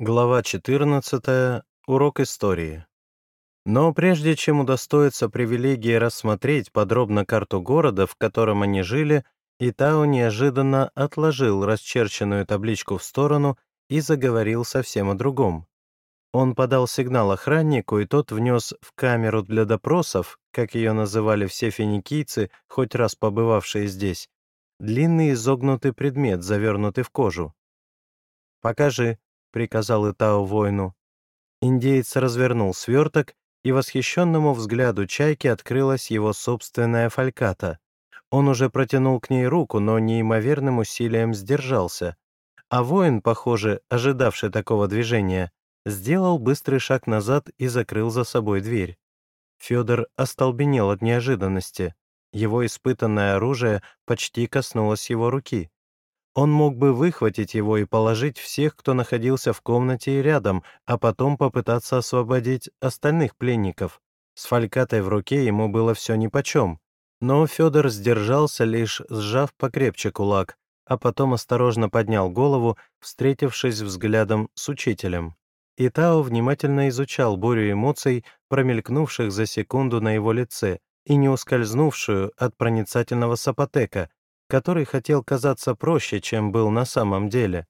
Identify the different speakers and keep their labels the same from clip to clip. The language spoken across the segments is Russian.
Speaker 1: Глава 14. Урок истории. Но прежде чем удостоиться привилегии рассмотреть подробно карту города, в котором они жили, Итао неожиданно отложил расчерченную табличку в сторону и заговорил совсем о другом. Он подал сигнал охраннику, и тот внес в камеру для допросов, как ее называли все финикийцы, хоть раз побывавшие здесь, длинный изогнутый предмет, завернутый в кожу. «Покажи», — приказал Итао воину. Индеец развернул сверток, и восхищенному взгляду чайки открылась его собственная фальката. Он уже протянул к ней руку, но неимоверным усилием сдержался. А воин, похоже, ожидавший такого движения, сделал быстрый шаг назад и закрыл за собой дверь. Федор остолбенел от неожиданности. Его испытанное оружие почти коснулось его руки. Он мог бы выхватить его и положить всех, кто находился в комнате и рядом, а потом попытаться освободить остальных пленников. С фалькатой в руке ему было все нипочем. Но Федор сдержался, лишь сжав покрепче кулак, а потом осторожно поднял голову, встретившись взглядом с учителем. И Тао внимательно изучал бурю эмоций, промелькнувших за секунду на его лице, и не ускользнувшую от проницательного сапотека, который хотел казаться проще, чем был на самом деле.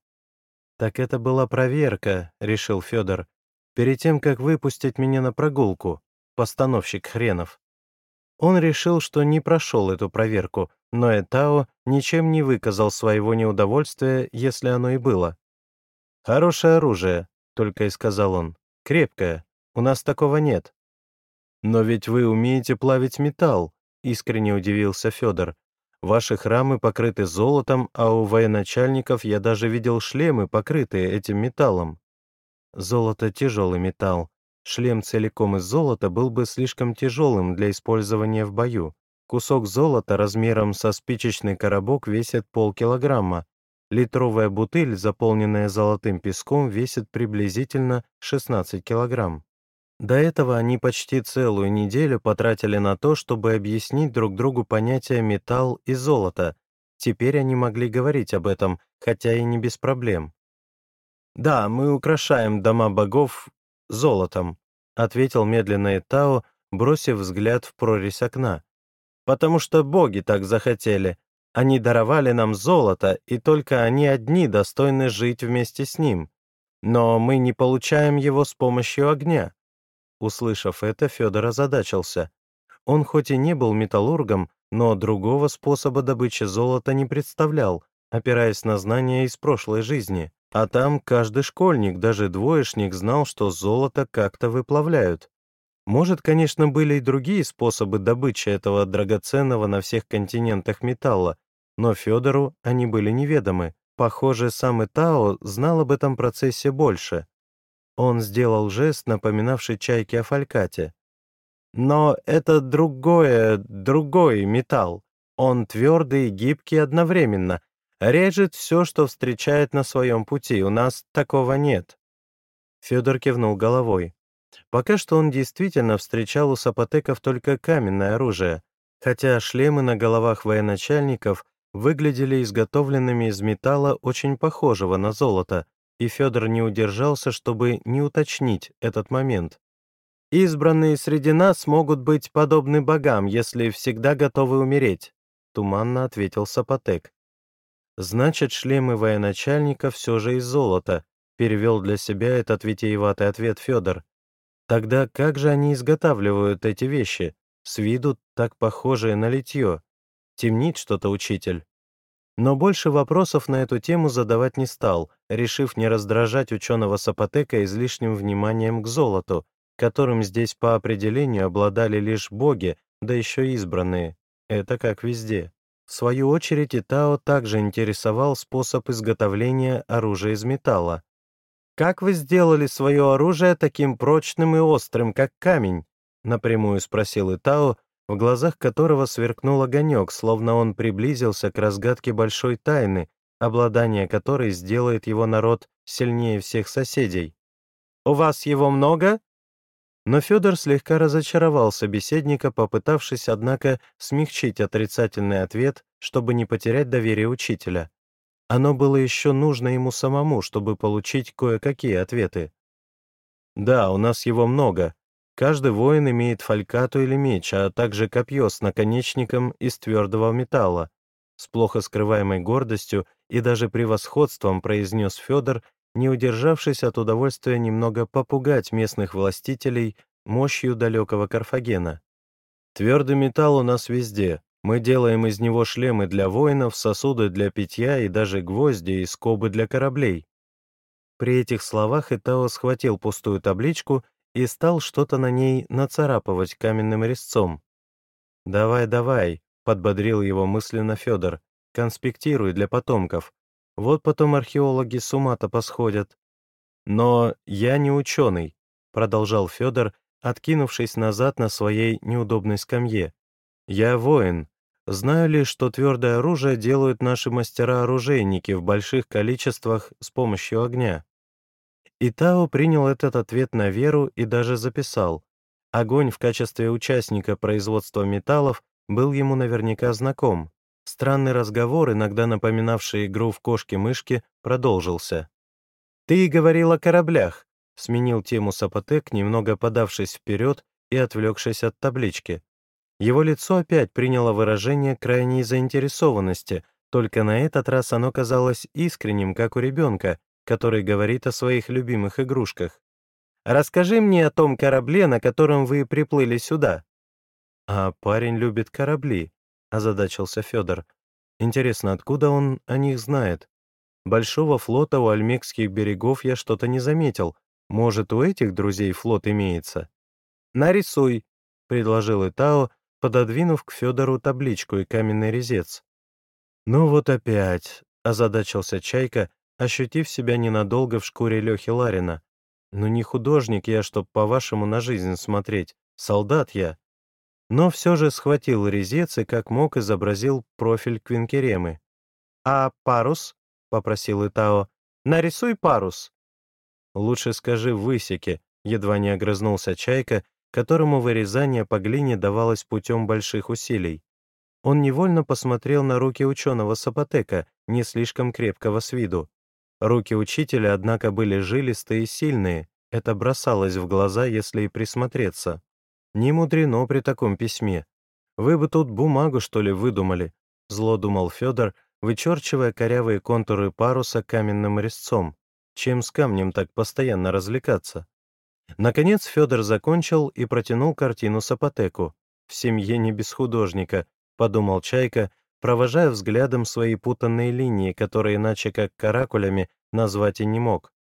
Speaker 1: «Так это была проверка», — решил Федор, «перед тем, как выпустить меня на прогулку, постановщик хренов». Он решил, что не прошел эту проверку, но Этао ничем не выказал своего неудовольствия, если оно и было. «Хорошее оружие», — только и сказал он. «Крепкое. У нас такого нет». «Но ведь вы умеете плавить металл», — искренне удивился Федор. «Ваши храмы покрыты золотом, а у военачальников я даже видел шлемы, покрытые этим металлом». Золото — тяжелый металл. Шлем целиком из золота был бы слишком тяжелым для использования в бою. Кусок золота размером со спичечный коробок весит полкилограмма. Литровая бутыль, заполненная золотым песком, весит приблизительно 16 килограмм. До этого они почти целую неделю потратили на то, чтобы объяснить друг другу понятия металл и золото. Теперь они могли говорить об этом, хотя и не без проблем. «Да, мы украшаем дома богов золотом», — ответил медленно Итао, бросив взгляд в прорезь окна. «Потому что боги так захотели. Они даровали нам золото, и только они одни достойны жить вместе с ним. Но мы не получаем его с помощью огня. Услышав это, Федор озадачился. Он хоть и не был металлургом, но другого способа добычи золота не представлял, опираясь на знания из прошлой жизни. А там каждый школьник, даже двоечник, знал, что золото как-то выплавляют. Может, конечно, были и другие способы добычи этого драгоценного на всех континентах металла, но Федору они были неведомы. Похоже, сам Итао знал об этом процессе больше. Он сделал жест, напоминавший чайки о фалькате. Но это другое, другой металл. Он твердый и гибкий одновременно. Режет все, что встречает на своем пути. У нас такого нет. Федор кивнул головой. Пока что он действительно встречал у сапотеков только каменное оружие, хотя шлемы на головах военачальников выглядели изготовленными из металла, очень похожего на золото, и Федор не удержался, чтобы не уточнить этот момент. «Избранные среди нас могут быть подобны богам, если всегда готовы умереть», — туманно ответил Сапотек. «Значит, шлемы военачальника все же из золота», — перевел для себя этот витиеватый ответ Федор. «Тогда как же они изготавливают эти вещи, с виду так похожие на литье? Темнит что-то учитель». Но больше вопросов на эту тему задавать не стал, решив не раздражать ученого Сапотека излишним вниманием к золоту, которым здесь по определению обладали лишь боги, да еще избранные. Это как везде. В свою очередь Итао также интересовал способ изготовления оружия из металла. «Как вы сделали свое оружие таким прочным и острым, как камень?» — напрямую спросил Итао, в глазах которого сверкнул огонек, словно он приблизился к разгадке большой тайны, обладание которой сделает его народ сильнее всех соседей. «У вас его много?» Но Федор слегка разочаровал собеседника, попытавшись, однако, смягчить отрицательный ответ, чтобы не потерять доверие учителя. Оно было еще нужно ему самому, чтобы получить кое-какие ответы. Да, у нас его много. Каждый воин имеет фалькату или меч, а также копье с наконечником из твердого металла. С плохо скрываемой гордостью и даже превосходством произнес Федор, не удержавшись от удовольствия немного попугать местных властителей мощью далекого Карфагена. Твердый металл у нас везде. Мы делаем из него шлемы для воинов, сосуды для питья и даже гвозди и скобы для кораблей. При этих словах Итао схватил пустую табличку и стал что-то на ней нацарапывать каменным резцом. «Давай, давай», — подбодрил его мысленно Федор, — «конспектируй для потомков. Вот потом археологи с ума-то посходят». «Но я не ученый», — продолжал Федор, откинувшись назад на своей неудобной скамье. «Я воин. Знаю ли, что твердое оружие делают наши мастера-оружейники в больших количествах с помощью огня?» Итао принял этот ответ на веру и даже записал. Огонь в качестве участника производства металлов был ему наверняка знаком. Странный разговор, иногда напоминавший игру в кошки-мышки, продолжился. «Ты говорил о кораблях. — сменил тему Сапотек, немного подавшись вперед и отвлекшись от таблички. Его лицо опять приняло выражение крайней заинтересованности, только на этот раз оно казалось искренним, как у ребенка, который говорит о своих любимых игрушках. «Расскажи мне о том корабле, на котором вы приплыли сюда». «А парень любит корабли», — озадачился Федор. «Интересно, откуда он о них знает? Большого флота у альмекских берегов я что-то не заметил, может, у этих друзей флот имеется? «Нарисуй», — предложил Итао, пододвинув к Федору табличку и каменный резец. «Ну вот опять», — озадачился Чайка, ощутив себя ненадолго в шкуре Лехи Ларина. «Ну не художник я, чтоб по-вашему на жизнь смотреть, солдат я». Но все же схватил резец и как мог изобразил профиль Квинкеремы. «А парус?» — попросил Итао. «Нарисуй парус». «Лучше скажи высеки», — едва не огрызнулся Чайка, которому вырезание по глине давалось путем больших усилий. Он невольно посмотрел на руки ученого Сапотека, не слишком крепкого с виду. Руки учителя, однако, были жилистые и сильные, это бросалось в глаза, если и присмотреться. Не мудрено при таком письме. Вы бы тут бумагу, что ли, выдумали, зло думал Федор, вычерчивая корявые контуры паруса каменным резцом. Чем с камнем так постоянно развлекаться? Наконец Федор закончил и протянул картину Сапотеку. «В семье не без художника», — подумал Чайка, провожая взглядом свои путанные линии, которые иначе как каракулями назвать и не мог.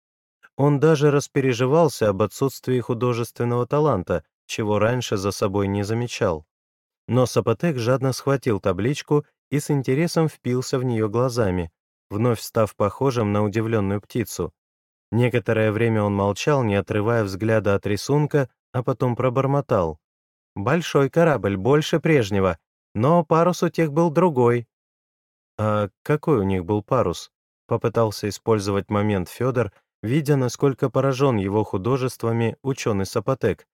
Speaker 1: Он даже распереживался об отсутствии художественного таланта, чего раньше за собой не замечал. Но Сапотек жадно схватил табличку и с интересом впился в нее глазами, вновь став похожим на удивленную птицу. Некоторое время он молчал, не отрывая взгляда от рисунка, а потом пробормотал. «Большой корабль, больше прежнего, но парус у тех был другой». «А какой у них был парус?» — попытался использовать момент Федор, видя, насколько поражен его художествами ученый Сапотек.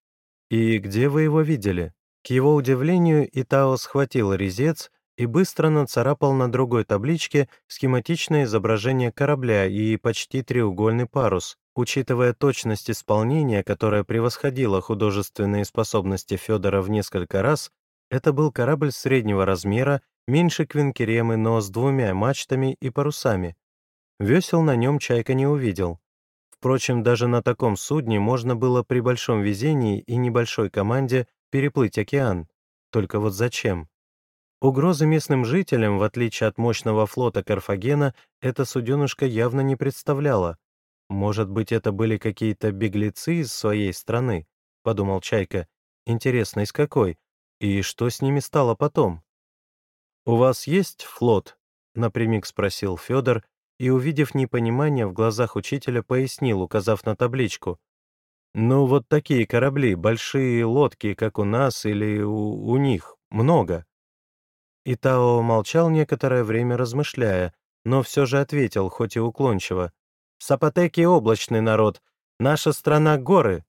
Speaker 1: «И где вы его видели?» К его удивлению, Итао схватил резец и быстро нацарапал на другой табличке схематичное изображение корабля и почти треугольный парус. Учитывая точность исполнения, которая превосходила художественные способности Федора в несколько раз, это был корабль среднего размера, меньше Квинкеремы, но с двумя мачтами и парусами. Весел на нем Чайка не увидел. Впрочем, даже на таком судне можно было при большом везении и небольшой команде переплыть океан. Только вот зачем? Угрозы местным жителям, в отличие от мощного флота Карфагена, эта суденышка явно не представляла. «Может быть, это были какие-то беглецы из своей страны?» — подумал Чайка. «Интересно, из какой? И что с ними стало потом?» «У вас есть флот?» — напрямик спросил Федор и, увидев непонимание в глазах учителя, пояснил, указав на табличку. «Ну, вот такие корабли, большие лодки, как у нас или у, у них, много». Итао молчал некоторое время, размышляя, но все же ответил, хоть и уклончиво. «Сапотеки — облачный народ. Наша страна — горы».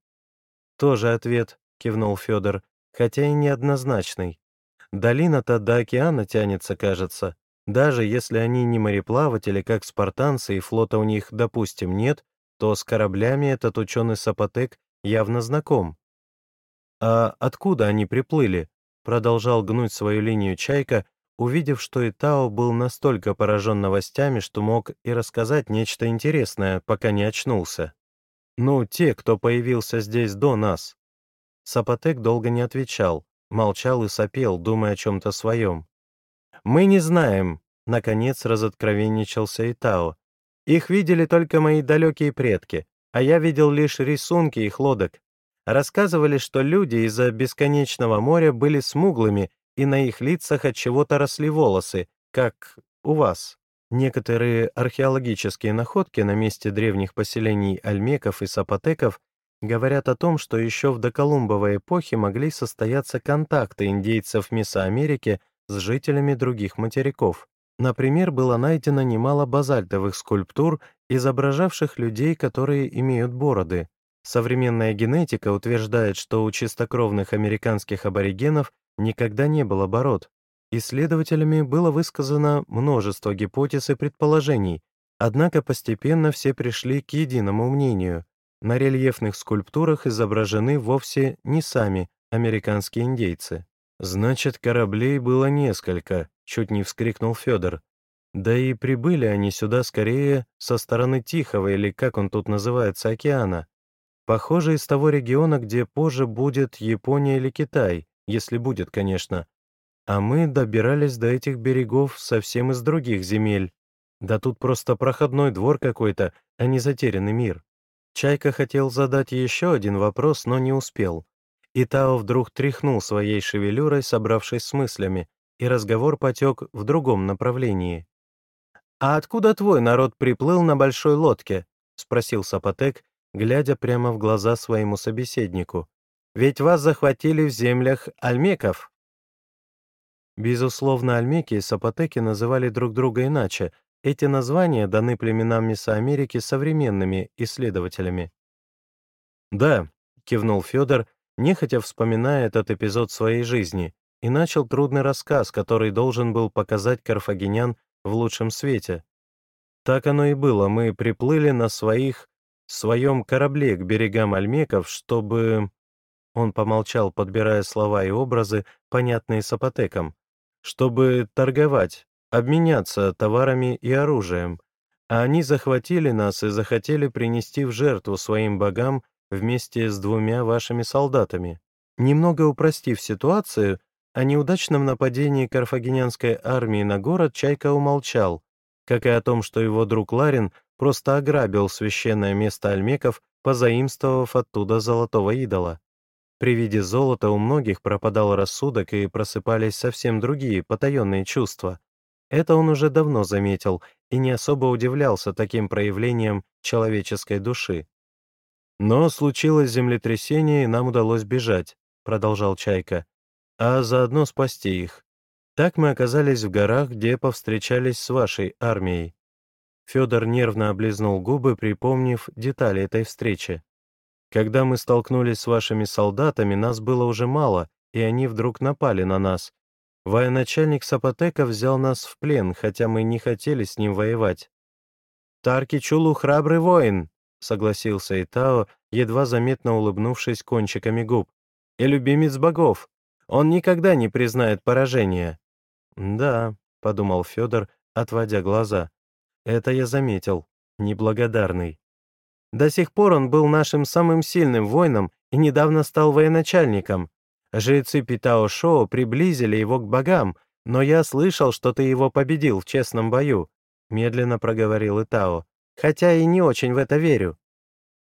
Speaker 1: «Тоже ответ», — кивнул Федор, хотя и неоднозначный. «Долина-то до океана тянется, кажется. Даже если они не мореплаватели, как спартанцы, и флота у них, допустим, нет, то с кораблями этот ученый Сапотек явно знаком. «А откуда они приплыли?» — продолжал гнуть свою линию Чайка, увидев, что Итао был настолько поражен новостями, что мог и рассказать нечто интересное, пока не очнулся. «Ну, те, кто появился здесь до нас». Сапотек долго не отвечал, молчал и сопел, думая о чем-то своем. «Мы не знаем», — наконец разоткровенничался Итао. «Их видели только мои далекие предки, а я видел лишь рисунки их лодок. Рассказывали, что люди из-за бесконечного моря были смуглыми, и на их лицах от чего-то росли волосы, как у вас. Некоторые археологические находки на месте древних поселений альмеков и сапотеков говорят о том, что еще в доколумбовой эпохе могли состояться контакты индейцев Месоамерики с жителями других материков. Например, было найдено немало базальтовых скульптур, изображавших людей, которые имеют бороды. Современная генетика утверждает, что у чистокровных американских аборигенов никогда не было бород. Исследователями было высказано множество гипотез и предположений, однако постепенно все пришли к единому мнению. На рельефных скульптурах изображены вовсе не сами американские индейцы. «Значит, кораблей было несколько», — чуть не вскрикнул Федор. «Да и прибыли они сюда скорее со стороны Тихого, или как он тут называется, океана. Похоже, из того региона, где позже будет Япония или Китай, если будет, конечно. А мы добирались до этих берегов совсем из других земель. Да тут просто проходной двор какой-то, а не затерянный мир». Чайка хотел задать еще один вопрос, но не успел. И Тао вдруг тряхнул своей шевелюрой, собравшись с мыслями, и разговор потек в другом направлении. «А откуда твой народ приплыл на большой лодке?» — спросил Сапотек, глядя прямо в глаза своему собеседнику. «Ведь вас захватили в землях альмеков». Безусловно, альмеки и сапотеки называли друг друга иначе. Эти названия даны племенам Месоамерики современными исследователями. «Да», — кивнул Федор, нехотя вспоминая этот эпизод своей жизни, и начал трудный рассказ, который должен был показать карфагенян в лучшем свете. Так оно и было, мы приплыли на своих, своем корабле к берегам Альмеков, чтобы... Он помолчал, подбирая слова и образы, понятные сапотекам. Чтобы торговать, обменяться товарами и оружием. А они захватили нас и захотели принести в жертву своим богам вместе с двумя вашими солдатами. Немного упростив ситуацию, о неудачном нападении карфагенянской армии на город Чайка умолчал, как и о том, что его друг Ларин просто ограбил священное место альмеков, позаимствовав оттуда золотого идола. При виде золота у многих пропадал рассудок и просыпались совсем другие потаенные чувства. Это он уже давно заметил и не особо удивлялся таким проявлением человеческой души. «Но случилось землетрясение, и нам удалось бежать», — продолжал Чайка, «а заодно спасти их. Так мы оказались в горах, где повстречались с вашей армией». Федор нервно облизнул губы, припомнив детали этой встречи. «Когда мы столкнулись с вашими солдатами, нас было уже мало, и они вдруг напали на нас. Военачальник Сапотека взял нас в плен, хотя мы не хотели с ним воевать. «Тарки Чулу храбрый воин», — согласился Итао, едва заметно улыбнувшись кончиками губ. «И любимец богов. Он никогда не признает поражения». «Да», — подумал Федор, отводя глаза. «Это я заметил. Неблагодарный». До сих пор он был нашим самым сильным воином и недавно стал военачальником. Жрецы Питао-Шоу приблизили его к богам, но я слышал, что ты его победил в честном бою», — медленно проговорил Итао хотя и не очень в это верю».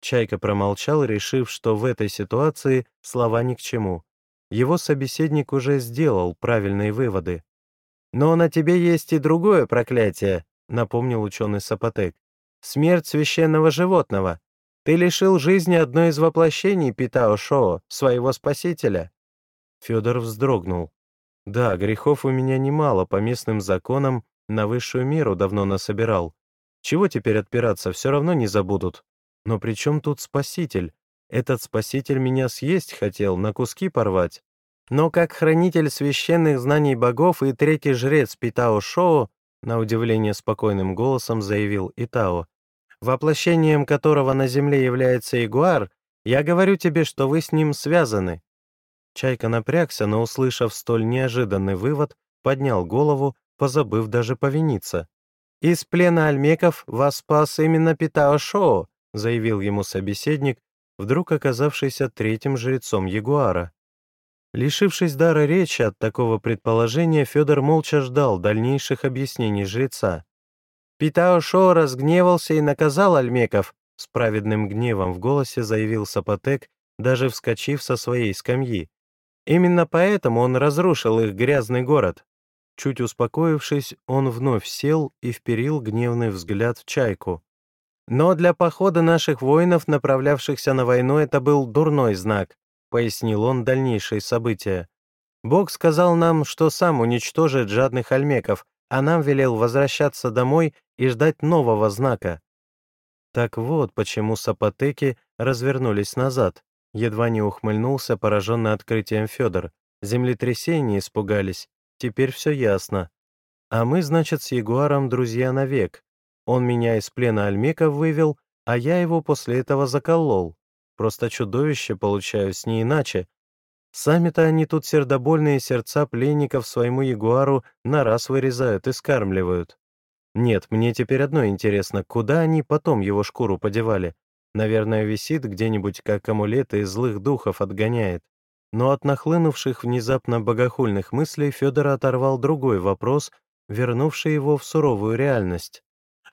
Speaker 1: Чайка промолчал, решив, что в этой ситуации слова ни к чему. Его собеседник уже сделал правильные выводы. «Но на тебе есть и другое проклятие», — напомнил ученый Сапотек. «Смерть священного животного. Ты лишил жизни одно из воплощений Питао-Шоо, своего спасителя». Федор вздрогнул. «Да, грехов у меня немало, по местным законам на высшую меру давно насобирал. Чего теперь отпираться, все равно не забудут. Но при чем тут спаситель? Этот спаситель меня съесть хотел, на куски порвать. Но как хранитель священных знаний богов и третий жрец Питао Шоу, на удивление спокойным голосом заявил Итао, воплощением которого на Земле является ягуар, я говорю тебе, что вы с ним связаны». Чайка напрягся, но, услышав столь неожиданный вывод, поднял голову, позабыв даже повиниться. «Из плена альмеков вас спас именно Питао Шоу», заявил ему собеседник, вдруг оказавшийся третьим жрецом Ягуара. Лишившись дара речи от такого предположения, Федор молча ждал дальнейших объяснений жреца. Питао Шоу разгневался и наказал альмеков, с праведным гневом в голосе заявил Сапотек, даже вскочив со своей скамьи. Именно поэтому он разрушил их грязный город. Чуть успокоившись, он вновь сел и вперил гневный взгляд в чайку. Но для похода наших воинов, направлявшихся на войну, это был дурной знак, пояснил он дальнейшие события. Бог сказал нам, что сам уничтожит жадных альмеков, а нам велел возвращаться домой и ждать нового знака. Так вот, почему сапотеки развернулись назад. Едва не ухмыльнулся, пораженный открытием Федор. Землетрясения испугались. Теперь все ясно. А мы, значит, с Ягуаром друзья навек. Он меня из плена альмеков вывел, а я его после этого заколол. Просто чудовище получаюсь, не иначе. Сами-то они тут сердобольные сердца пленников своему ягуару на раз вырезают и скармливают. Нет, мне теперь одно интересно, куда они потом его шкуру подевали? Наверное, висит где-нибудь, как амулет и злых духов отгоняет. Но от нахлынувших внезапно богохульных мыслей Федор оторвал другой вопрос, вернувший его в суровую реальность.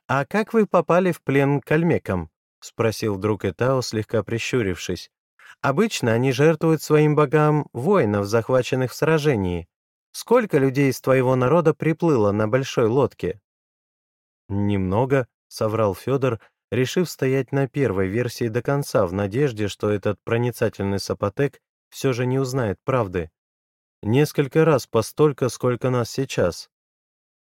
Speaker 1: «А как вы попали в плен к альмекам?» — спросил вдруг Этао, слегка прищурившись. «Обычно они жертвуют своим богам воинов, захваченных в сражении. Сколько людей из твоего народа приплыло на большой лодке?» «Немного», — соврал Федор, решив стоять на первой версии до конца в надежде, что этот проницательный сапотек все же не узнает правды. Несколько раз постолько, сколько нас сейчас.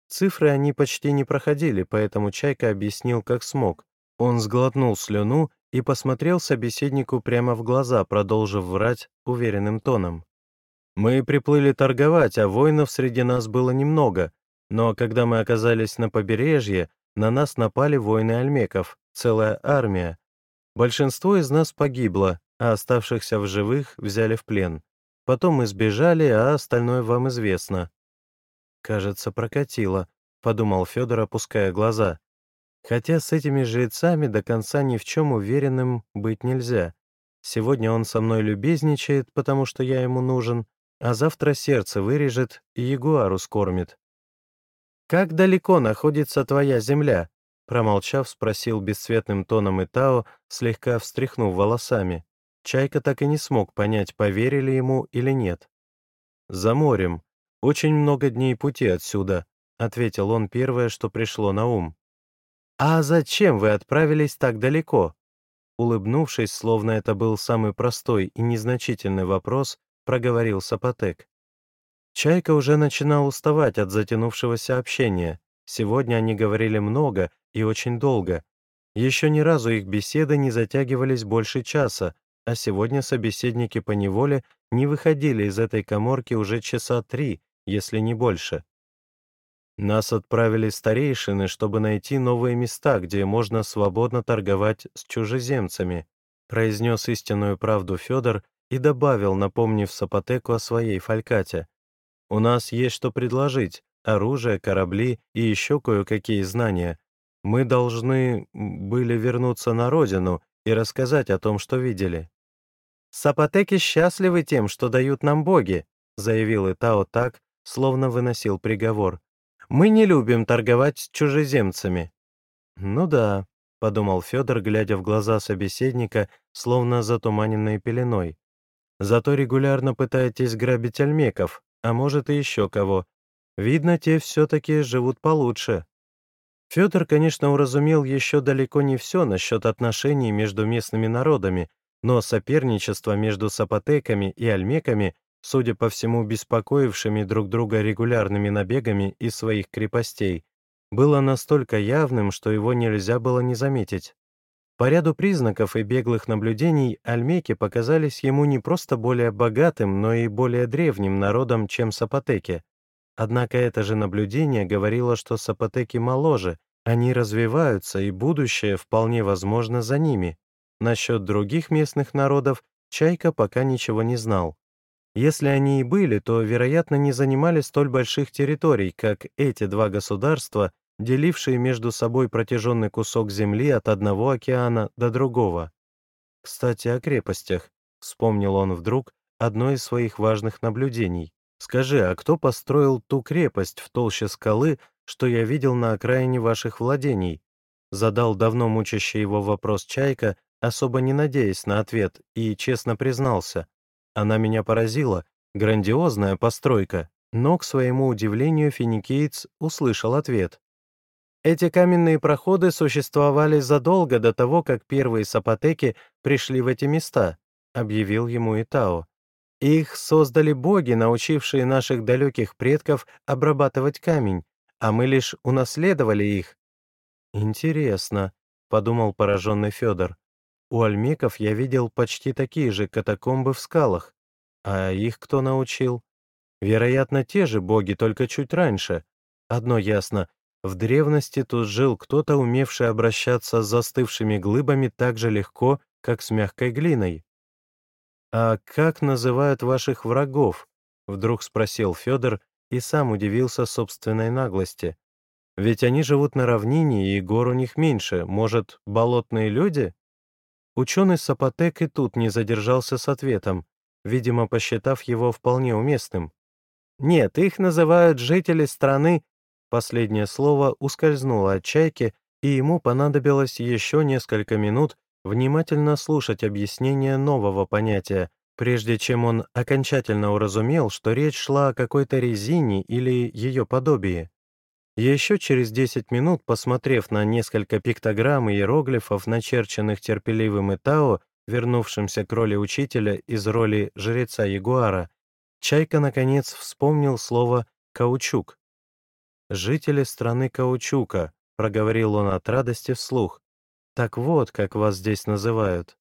Speaker 1: Цифры они почти не проходили, поэтому Чайка объяснил, как смог. Он сглотнул слюну и посмотрел собеседнику прямо в глаза, продолжив врать уверенным тоном. «Мы приплыли торговать, а воинов среди нас было немного, но когда мы оказались на побережье, на нас напали воины альмеков, целая армия. Большинство из нас погибло, а оставшихся в живых взяли в плен. Потом мы сбежали, а остальное вам известно». «Кажется, прокатило», — подумал Федор, опуская глаза. Хотя с этими жрецами до конца ни в чем уверенным быть нельзя. Сегодня он со мной любезничает, потому что я ему нужен, а завтра сердце вырежет и ягуару скормит. «Как далеко находится твоя земля?» Промолчав, спросил бесцветным тоном Итао, слегка встряхнув волосами. Чайка так и не смог понять, поверили ему или нет. «За морем. Очень много дней пути отсюда», — ответил он первое, что пришло на ум. «А зачем вы отправились так далеко?» Улыбнувшись, словно это был самый простой и незначительный вопрос, проговорил Сапотек. Чайка уже начинал уставать от затянувшегося общения. Сегодня они говорили много и очень долго. Еще ни разу их беседы не затягивались больше часа, а сегодня собеседники по неволе не выходили из этой коморки уже часа три, если не больше. Нас отправили старейшины, чтобы найти новые места, где можно свободно торговать с чужеземцами, произнес истинную правду Федор и добавил, напомнив Сапотеку о своей фалькате. У нас есть что предложить, оружие, корабли и еще кое-какие знания. Мы должны были вернуться на родину и рассказать о том, что видели. «Сапотеки счастливы тем, что дают нам боги», заявил Итао так, словно выносил приговор. Мы не любим торговать с чужеземцами». «Ну да», — подумал Федор, глядя в глаза собеседника, словно затуманенные пеленой. «Зато регулярно пытаетесь грабить альмеков, а может и еще кого. Видно, те все-таки живут получше». Федор, конечно, уразумел еще далеко не все насчет отношений между местными народами, но соперничество между сапотеками и альмеками судя по всему беспокоившими друг друга регулярными набегами из своих крепостей, было настолько явным, что его нельзя было не заметить. По ряду признаков и беглых наблюдений альмеки показались ему не просто более богатым, но и более древним народом, чем сапотеки. Однако это же наблюдение говорило, что сапотеки моложе, они развиваются, и будущее вполне возможно за ними. Насчет других местных народов Чайка пока ничего не знал. Если они и были, то, вероятно, не занимали столь больших территорий, как эти два государства, делившие между собой протяженный кусок земли от одного океана до другого. Кстати, о крепостях. Вспомнил он вдруг одно из своих важных наблюдений. «Скажи, а кто построил ту крепость в толще скалы, что я видел на окраине ваших владений?» Задал давно мучащий его вопрос Чайка, особо не надеясь на ответ, и честно признался. Она меня поразила, грандиозная постройка, но, к своему удивлению, финикиец услышал ответ. Эти каменные проходы существовали задолго до того, как первые сапотеки пришли в эти места, объявил ему Итао. Их создали боги, научившие наших далеких предков обрабатывать камень, а мы лишь унаследовали их. Интересно, подумал пораженный Федор. У альмеков я видел почти такие же катакомбы в скалах. А их кто научил? Вероятно, те же боги, только чуть раньше. Одно ясно, в древности тут жил кто-то, умевший обращаться с застывшими глыбами так же легко, как с мягкой глиной. «А как называют ваших врагов?» — вдруг спросил Федор и сам удивился собственной наглости. «Ведь они живут на равнине, и гор у них меньше. Может, болотные люди?» Ученый Сапотек и тут не задержался с ответом, видимо, посчитав его вполне уместным. «Нет, их называют жители страны Последнее слово ускользнуло от чайки, и ему понадобилось еще несколько минут внимательно слушать объяснение нового понятия, прежде чем он окончательно уразумел, что речь шла о какой-то резине или ее подобии. Еще через 10 минут, посмотрев на несколько пиктограмм и иероглифов, начерченных терпеливым Итао, вернувшимся к роли учителя из роли жреца Ягуара, Чайка, наконец, вспомнил слово «каучук». «Жители страны каучука», — проговорил он от радости вслух. «Так вот, как вас здесь называют».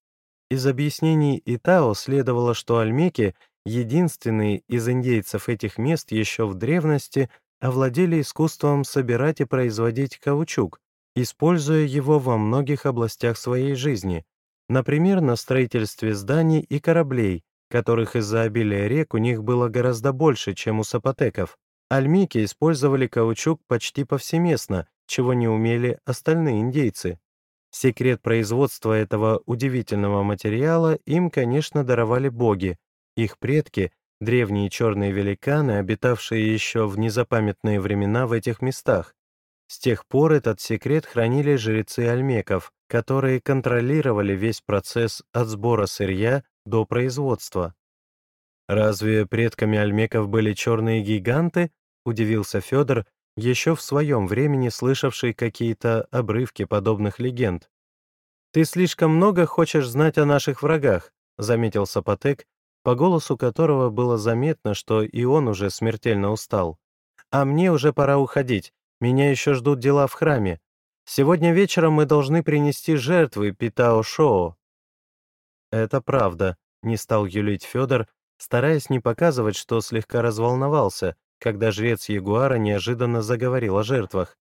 Speaker 1: Из объяснений Итао следовало, что альмеки, единственные из индейцев этих мест еще в древности, овладели искусством собирать и производить каучук, используя его во многих областях своей жизни, например, на строительстве зданий и кораблей, которых из-за обилия рек у них было гораздо больше, чем у сапотеков. Альмики использовали каучук почти повсеместно, чего не умели остальные индейцы. Секрет производства этого удивительного материала им, конечно, даровали боги. Их предки — древние черные великаны, обитавшие еще в незапамятные времена в этих местах. С тех пор этот секрет хранили жрецы альмеков, которые контролировали весь процесс от сбора сырья до производства. Разве предками альмеков были черные гиганты, — удивился Федор, еще в своем времени слышавший какие-то обрывки подобных легенд. «Ты слишком много хочешь знать о наших врагах», — заметил Сапотек, по голосу которого было заметно, что и он уже смертельно устал. «А мне уже пора уходить, меня еще ждут дела в храме. Сегодня вечером мы должны принести жертвы Питао-Шоо». «Это правда», — не стал юлить Федор, стараясь не показывать, что слегка разволновался, когда жрец Ягуара неожиданно заговорил о жертвах.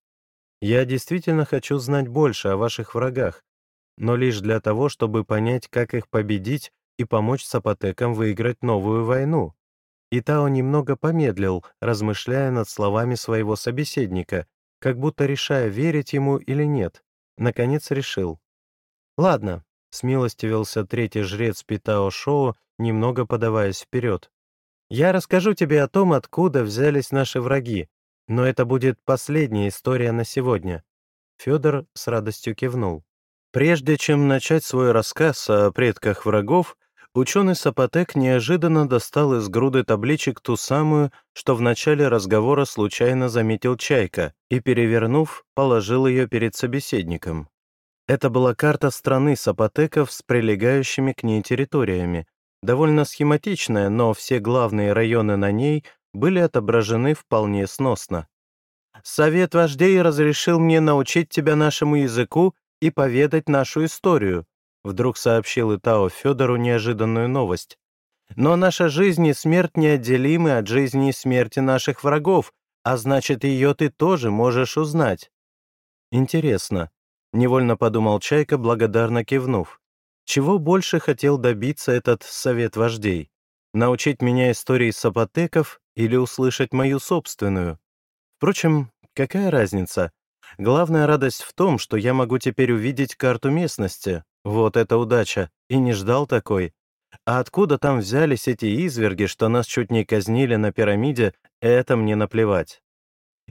Speaker 1: «Я действительно хочу знать больше о ваших врагах, но лишь для того, чтобы понять, как их победить и помочь сапотекам выиграть новую войну». Итао немного помедлил, размышляя над словами своего собеседника, как будто решая, верить ему или нет. Наконец решил. «Ладно», — смилостивился третий жрец Питао Шоу, немного подаваясь вперед. Я расскажу тебе о том, откуда взялись наши враги, но это будет последняя история на сегодня». Федор с радостью кивнул. Прежде чем начать свой рассказ о предках врагов, ученый Сапотек неожиданно достал из груды табличек ту самую, что в начале разговора случайно заметил Чайка, и, перевернув, положил ее перед собеседником. Это была карта страны Сапотеков с прилегающими к ней территориями, довольно схематичная, но все главные районы на ней были отображены вполне сносно. «Совет вождей разрешил мне научить тебя нашему языку и поведать нашу историю», вдруг сообщил Итао Федору неожиданную новость. «Но наша жизнь и смерть неотделимы от жизни и смерти наших врагов, а значит, ее ты тоже можешь узнать. Интересно, невольно подумал Чайка, благодарно кивнув. Чего больше хотел добиться этот совет вождей? Научить меня истории сапотеков или услышать мою собственную? Впрочем, какая разница? Главная радость в том, что я могу теперь увидеть карту местности. Вот это удача. И не ждал такой. А откуда там взялись эти изверги, что нас чуть не казнили на пирамиде, это мне наплевать.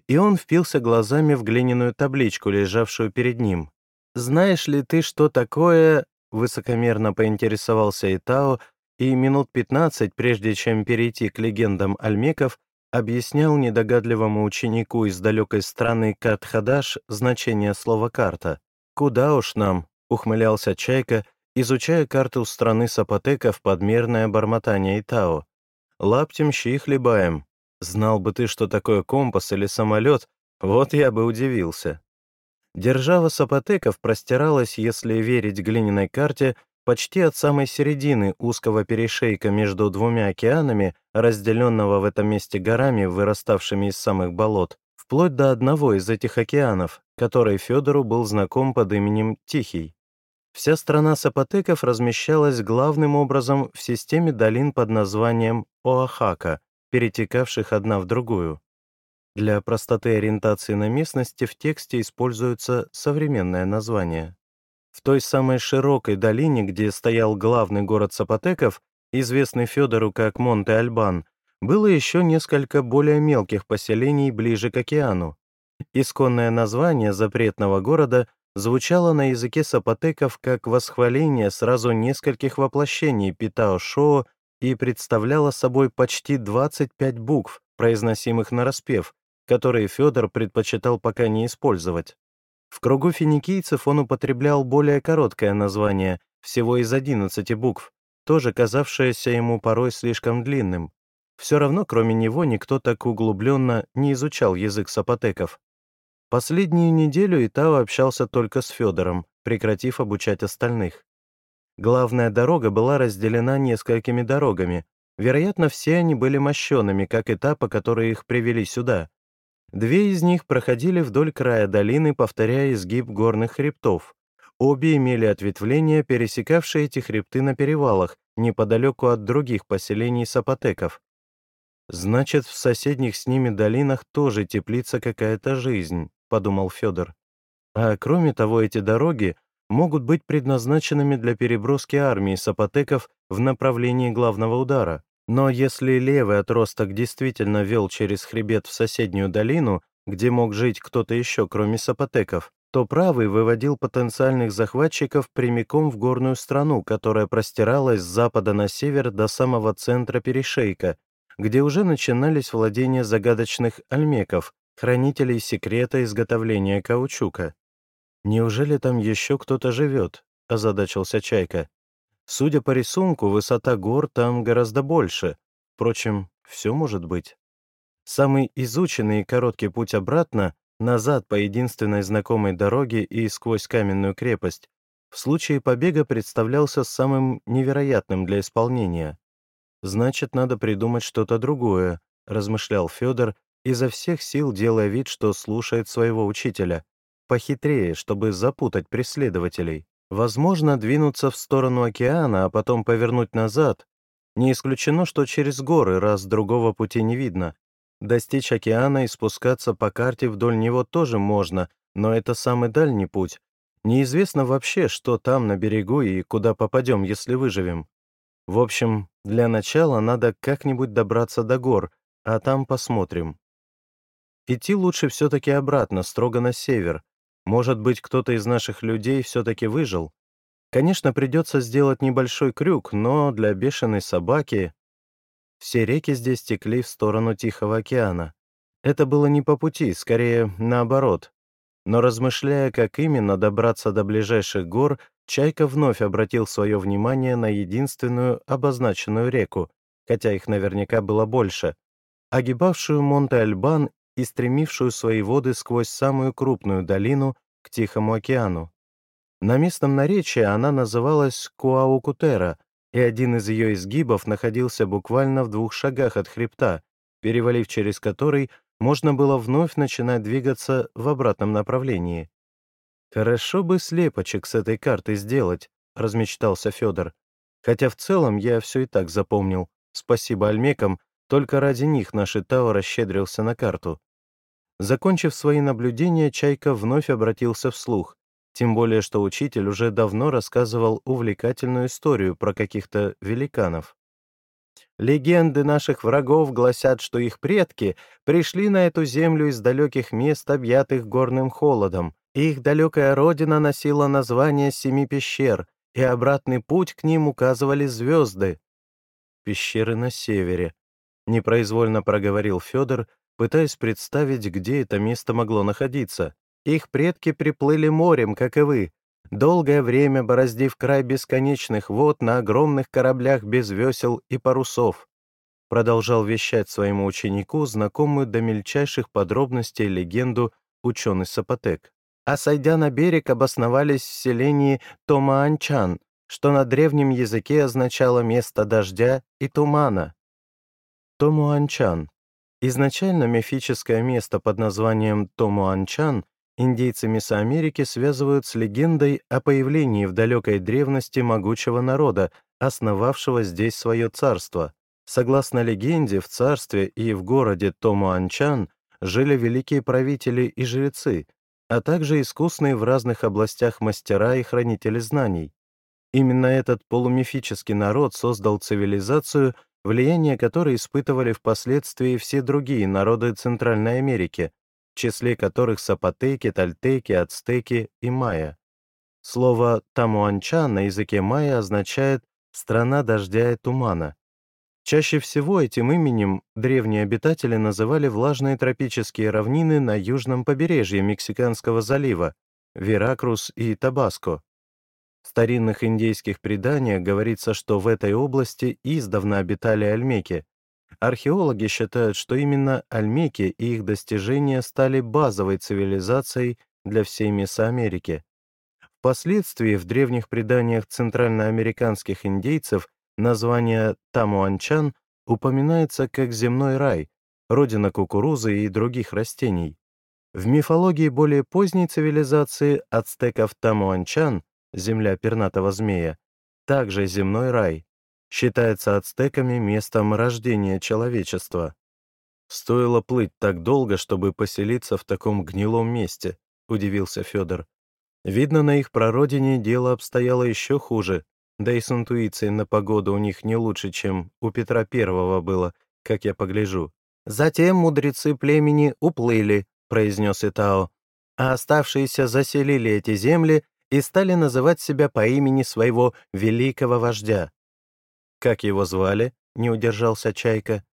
Speaker 1: И он впился глазами в глиняную табличку, лежавшую перед ним. «Знаешь ли ты, что такое...» — высокомерно поинтересовался Итао, и минут пятнадцать, прежде чем перейти к легендам альмеков, объяснял недогадливому ученику из далекой страны Катхадаш значение слова «карта». «Куда уж нам?» — ухмылялся Чайка, изучая карту страны Сапотека в подмерное бормотание Итао. «Лаптем щи хлебаем. Знал бы ты, что такое компас или самолет, вот я бы удивился». Держава Сапотеков простиралась, если верить глиняной карте, почти от самой середины узкого перешейка между двумя океанами, разделенного в этом месте горами, выраставшими из самых болот, вплоть до одного из этих океанов, который Федору был знаком под именем Тихий. Вся страна сапотеков размещалась главным образом в системе долин под названием Оахака, перетекавших одна в другую. Для простоты ориентации на местности в тексте используется современное название. В той самой широкой долине, где стоял главный город Сапотеков, известный Федору как Монте-Альбан, было еще несколько более мелких поселений ближе к океану. Исконное название запретного города звучало на языке сапотеков как восхваление сразу нескольких воплощений Питао-Шоо и представляло собой почти 25 букв, произносимых на распев, которые Федор предпочитал пока не использовать. В кругу финикийцев он употреблял более короткое название, всего из 11 букв, тоже казавшееся ему порой слишком длинным. Все равно, кроме него, никто так углубленно не изучал язык сапотеков. Последнюю неделю Итао общался только с Федором, прекратив обучать остальных. Главная дорога была разделена несколькими дорогами. Вероятно, все они были мощеными, как и та, по которой их привели сюда. Две из них проходили вдоль края долины, повторяя изгиб горных хребтов. Обе имели ответвления, пересекавшие эти хребты на перевалах, неподалеку от других поселений сапотеков. Значит, в соседних с ними долинах тоже теплится какая-то жизнь подумал Федор. А кроме того, эти дороги могут быть предназначенными для переброски армии сапотеков в направлении главного удара. Но если левый отросток действительно вел через хребет в соседнюю долину, где мог жить кто-то еще, кроме сапотеков, то правый выводил потенциальных захватчиков прямиком в горную страну, которая простиралась с запада на север до самого центра перешейка, где уже начинались владения загадочных альмеков, хранителей секрета изготовления каучука. «Неужели там еще кто-то живет?» — озадачился Чайка. «Судя по рисунку, высота гор там гораздо больше. Впрочем, все может быть». Самый изученный и короткий путь обратно, назад по единственной знакомой дороге и сквозь каменную крепость, в случае побега представлялся самым невероятным для исполнения. «Значит, надо придумать что-то другое», — размышлял Федор, изо всех сил делая вид, что слушает своего учителя, похитрее, чтобы запутать преследователей. Возможно, двинуться в сторону океана, а потом повернуть назад. Не исключено, что через горы, раз другого пути не видно. Достичь океана и спускаться по карте вдоль него тоже можно, но это самый дальний путь. Неизвестно вообще, что там на берегу и куда попадем, если выживем. В общем, для начала надо как-нибудь добраться до гор, а там посмотрим. Идти лучше все-таки обратно, строго на север. Может быть, кто-то из наших людей все-таки выжил. Конечно, придется сделать небольшой крюк, но для бешеной собаки... Все реки здесь текли в сторону Тихого океана. Это было не по пути, скорее наоборот. Но размышляя, как именно добраться до ближайших гор, Чайка вновь обратил свое внимание на единственную обозначенную реку, хотя их наверняка было больше, огибавшую Монте-Альбан и стремившую свои воды сквозь самую крупную долину к Тихому океану. На местном наречии она называлась Куаукутера, и один из ее изгибов находился буквально в двух шагах от хребта, перевалив через который, можно было вновь начинать двигаться в обратном направлении. «Хорошо бы слепочек с этой карты сделать», — размечтался Федор. «Хотя в целом я все и так запомнил. Спасибо Альмекам, только ради них наш Итао расщедрился на карту». Закончив свои наблюдения, Чайка вновь обратился вслух, тем более что учитель уже давно рассказывал увлекательную историю про каких-то великанов. Легенды наших врагов гласят, что их предки пришли на эту землю из далеких мест, объятых горным холодом. Их далекая родина носила название Семи пещер, и обратный путь к ним указывали звезды. «Пещеры на севере», — непроизвольно проговорил Федор, пытаясь представить, где это место могло находиться. Их предки приплыли морем, как и вы, долгое время бороздив край бесконечных вод на огромных кораблях без весел и парусов, продолжал вещать своему ученику знакомую до мельчайших подробностей легенду ученый Сапотек. А сойдя на берег, обосновались в селении Томаанчан, что на древнем языке означало место дождя и тумана. Томуанчан. Изначально мифическое место под названием Томуанчан индейцы Месоамерики связывают с легендой о появлении в далекой древности могучего народа, основавшего здесь свое царство. Согласно легенде, в царстве и в городе Томуанчан жили великие правители и жрецы, а также искусные в разных областях мастера и хранители знаний. Именно этот полумифический народ создал цивилизацию, влияние которой испытывали впоследствии все другие народы Центральной Америки, в числе которых сапотеки, тальтеки, ацтеки и майя. Слово «тамуанчан» на языке майя означает «страна дождя и тумана». Чаще всего этим именем древние обитатели называли влажные тропические равнины на южном побережье Мексиканского залива, Веракрус и Табаско. В старинных индейских преданиях говорится, что в этой области издавна обитали альмеки, Археологи считают, что именно альмеки и их достижения стали базовой цивилизацией для всей Месоамерики. Впоследствии в древних преданиях центральноамериканских индейцев название Тамуанчан упоминается как земной рай, родина кукурузы и других растений. В мифологии более поздней цивилизации ацтеков Тамуанчан, земля пернатого змея, также земной рай, считается ацтеками местом рождения человечества. Стоило плыть так долго, чтобы поселиться в таком гнилом месте, удивился Федор. Видно, на их прародине дело обстояло еще хуже, да и с интуицией на погоду у них не лучше, чем у Петра Первого было, как я погляжу. Затем мудрецы племени уплыли, произнес Итао, а оставшиеся заселили эти земли и стали называть себя по имени своего великого вождя. «Как его звали?» — не удержался Чайка.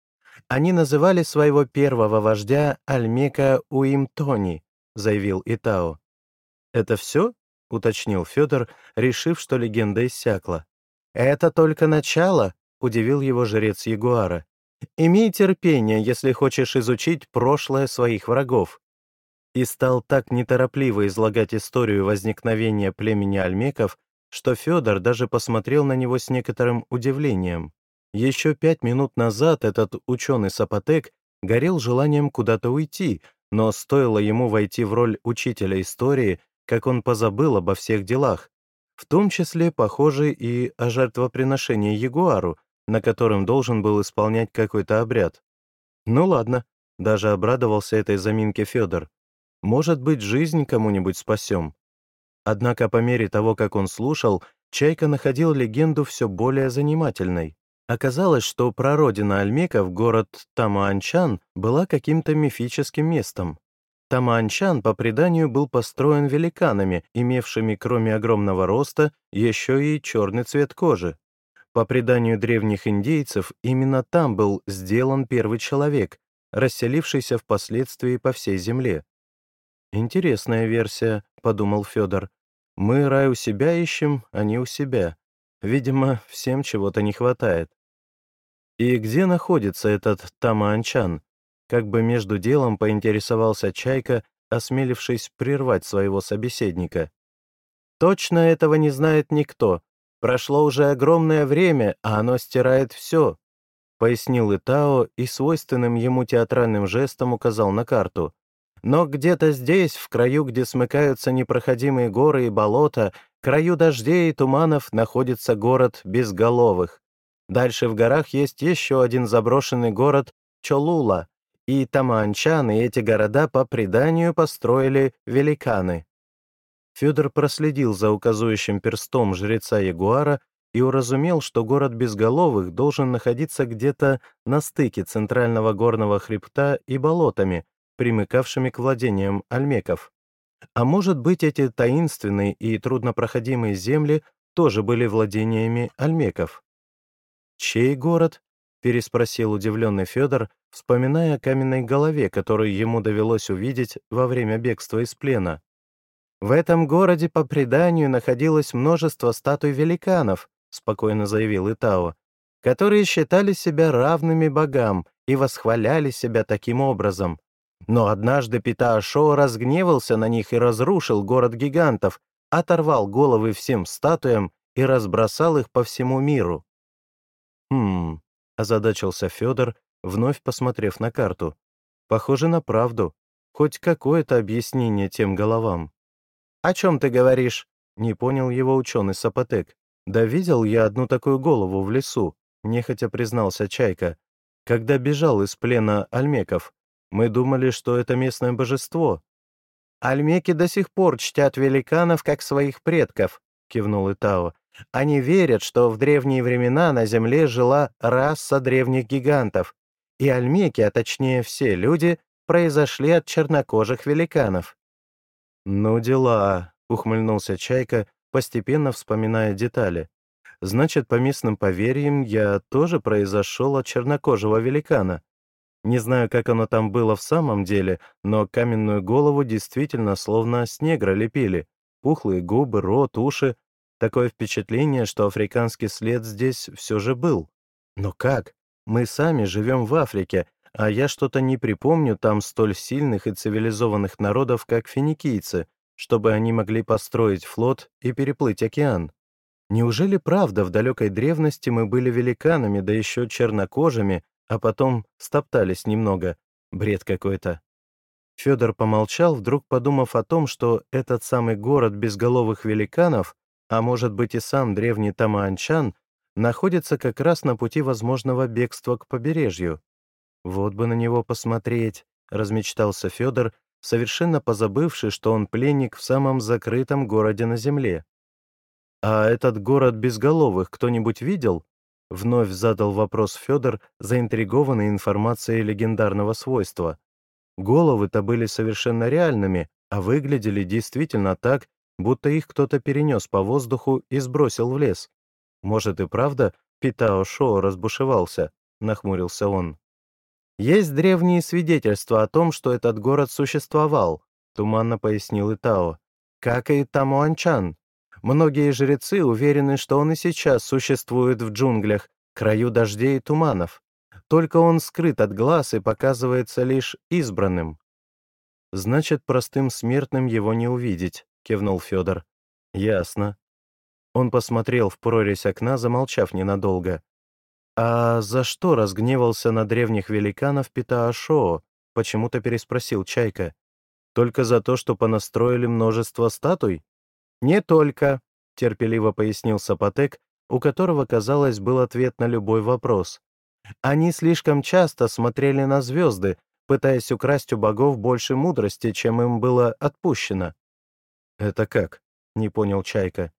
Speaker 1: «Они называли своего первого вождя Альмека Уимтони», — заявил Итао. «Это все?» — уточнил Федор, решив, что легенда иссякла. «Это только начало», — удивил его жрец Ягуара. «Имей терпение, если хочешь изучить прошлое своих врагов». И стал так неторопливо излагать историю возникновения племени альмеков, что Федор даже посмотрел на него с некоторым удивлением. Еще пять минут назад этот ученый Сапотек горел желанием куда-то уйти, но стоило ему войти в роль учителя истории, как он позабыл обо всех делах, в том числе, похоже, и о жертвоприношении Ягуару, на котором должен был исполнять какой-то обряд. Ну ладно, даже обрадовался этой заминке Федор. Может быть, жизнь кому-нибудь спасем. Однако по мере того, как он слушал, Чайка находил легенду все более занимательной. Оказалось, что прародина Альмеков, город Тамаанчан, была каким-то мифическим местом. Тамаанчан, по преданию, был построен великанами, имевшими, кроме огромного роста, еще и черный цвет кожи. По преданию древних индейцев, именно там был сделан первый человек, расселившийся впоследствии по всей земле. «Интересная версия», — подумал Федор. Мы рай у себя ищем, а не у себя. Видимо, всем чего-то не хватает. И где находится этот Тамаанчан? Как бы между делом поинтересовался Чайка, осмелившись прервать своего собеседника. Точно этого не знает никто. Прошло уже огромное время, а оно стирает все. — пояснил Итао и свойственным ему театральным жестом указал на карту. «Но где-то здесь, в краю, где смыкаются непроходимые горы и болота, краю дождей и туманов находится город Безголовых. Дальше в горах есть еще один заброшенный город Чолула, и Тамаанчан и эти города по преданию построили великаны». Федор проследил за указующим перстом жреца Ягуара и уразумел, что город Безголовых должен находиться где-то на стыке центрального горного хребта и болотами, примыкавшими к владениям альмеков. А может быть, эти таинственные и труднопроходимые земли тоже были владениями альмеков? «Чей город?» — переспросил удивленный Федор, вспоминая о каменной голове, которую ему довелось увидеть во время бегства из плена. «В этом городе, по преданию, находилось множество статуй великанов», — спокойно заявил Итао, которые считали себя равными богам и восхваляли себя таким образом. Но однажды Питаашо разгневался на них и разрушил город гигантов, оторвал головы всем статуям и разбросал их по всему миру. «Хм...» — озадачился Федор, вновь посмотрев на карту. «Похоже на правду. Хоть какое-то объяснение тем головам». «О чем ты говоришь?» — не понял его ученый Сапотек. «Да видел я одну такую голову в лесу», — нехотя признался Чайка. «Когда бежал из плена альмеков, мы думали, что это местное божество». «Альмеки до сих пор чтят великанов как своих предков», — кивнул Итао. «Они верят, что в древние времена на Земле жила раса древних гигантов, и альмеки, а точнее все люди, произошли от чернокожих великанов».
Speaker 2: «Ну дела», — ухмыльнулся Чайка, постепенно вспоминая детали. Значит, по местным поверьям, я тоже произошел от чернокожего великана. Не знаю, как оно там было в самом деле, но каменную голову действительно словно с негра лепили. Пухлые губы, рот, уши. Такое впечатление, что африканский след здесь все же был. Но как? Мы сами живем в Африке, а я что-то не припомню там столь сильных и цивилизованных народов, как финикийцы, чтобы они могли построить флот и переплыть океан. Неужели правда в далекой древности мы были великанами, да еще чернокожими, а потом стоптались немного? Бред какой-то. Федор помолчал, вдруг подумав о том, что этот самый город безголовых великанов, а может быть и сам древний Тамаанчан, находится как раз на пути возможного бегства к побережью. Вот бы на него посмотреть, размечтался Федор, совершенно позабывший, что он пленник в самом закрытом городе на земле. «А этот город безголовых кто-нибудь видел?» — вновь задал вопрос Федор, заинтригованный информацией легендарного свойства. Головы-то были совершенно реальными, а выглядели действительно так, будто их кто-то перенес по воздуху и сбросил в лес. «Может и правда, Питао Шоу разбушевался?» — нахмурился он.
Speaker 1: «Есть древние свидетельства о том, что этот город существовал», — туманно пояснил Итао, «как и Тамуанчан. Многие жрецы уверены, что он и сейчас существует в джунглях, краю дождей и туманов. Только он скрыт от глаз и показывается лишь избранным».
Speaker 2: «Значит, простым смертным его не увидеть», — кивнул Федор. «Ясно». Он посмотрел в прорезь окна, замолчав ненадолго. «А за что разгневался на древних великанов Питаашоо?» — почему-то переспросил Чайка. «Только за то, что понастроили множество статуй?»
Speaker 1: «Не только», — терпеливо пояснил Сапотек, у которого, казалось, был ответ на любой вопрос. «Они слишком часто смотрели на звезды, пытаясь украсть у богов больше мудрости, чем им было отпущено».
Speaker 2: «Это как?» — не понял Чайка.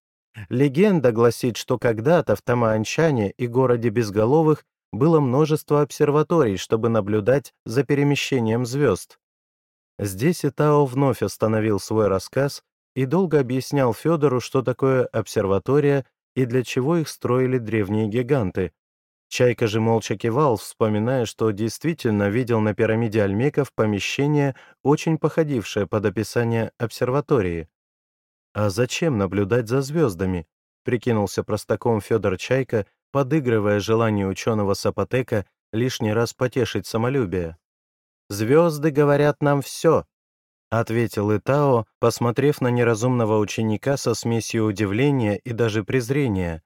Speaker 1: Легенда гласит, что когда-то в Тамаанчане и городе Безголовых было множество обсерваторий, чтобы наблюдать за перемещением звезд. Здесь Итао вновь остановил свой рассказ и долго объяснял Федору, что такое обсерватория и для чего их строили древние гиганты. Чайка же молча кивал, вспоминая, что действительно видел на пирамиде Альмеков помещение, очень походившее под описание обсерватории. «А зачем наблюдать за звездами?» — прикинулся простаком Федор Чайка, подыгрывая желанию ученого Сапотека лишний раз потешить самолюбие. «Звезды говорят нам все», — ответил Итао, посмотрев на неразумного ученика со смесью удивления и даже презрения.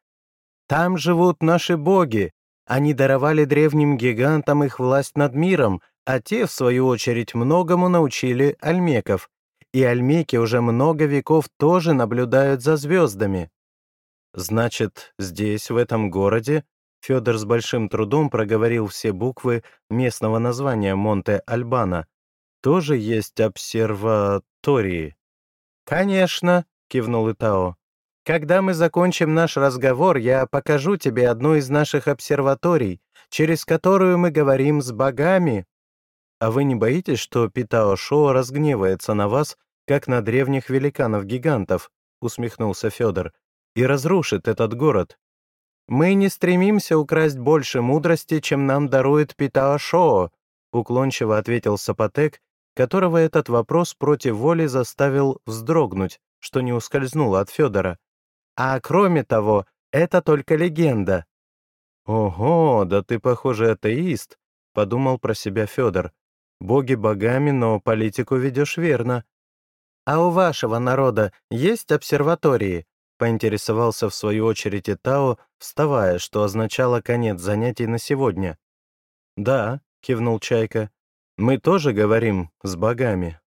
Speaker 1: «Там живут наши боги, Они даровали древним гигантам их власть над миром, а те, в свою очередь, многому научили альмеков. И альмеки уже много веков тоже наблюдают за звездами.
Speaker 2: Значит, здесь, в этом городе, Федор с большим трудом проговорил все буквы местного названия Монте-Альбана, тоже есть обсерватории.
Speaker 1: «Конечно», — кивнул Итао. «Когда мы закончим наш разговор, я покажу тебе одну из наших обсерваторий, через которую мы говорим с богами».
Speaker 2: «А вы не боитесь, что Питао Шоу разгневается на вас, как на древних великанов-гигантов?» — усмехнулся Федор. «И разрушит этот город».
Speaker 1: «Мы не стремимся украсть больше мудрости, чем нам дарует Питао Шоу», — уклончиво ответил Сапотек, которого этот вопрос против воли заставил вздрогнуть, что не ускользнуло от Федора. А кроме того, это только легенда.
Speaker 2: «Ого, да ты, похоже, атеист», — подумал про себя Федор. «Боги богами, но политику ведешь верно».
Speaker 1: «А у вашего народа есть обсерватории?» — поинтересовался в свою очередь Итао, вставая, что означало конец занятий на сегодня.
Speaker 2: «Да», — кивнул Чайка, мы тоже говорим с богами.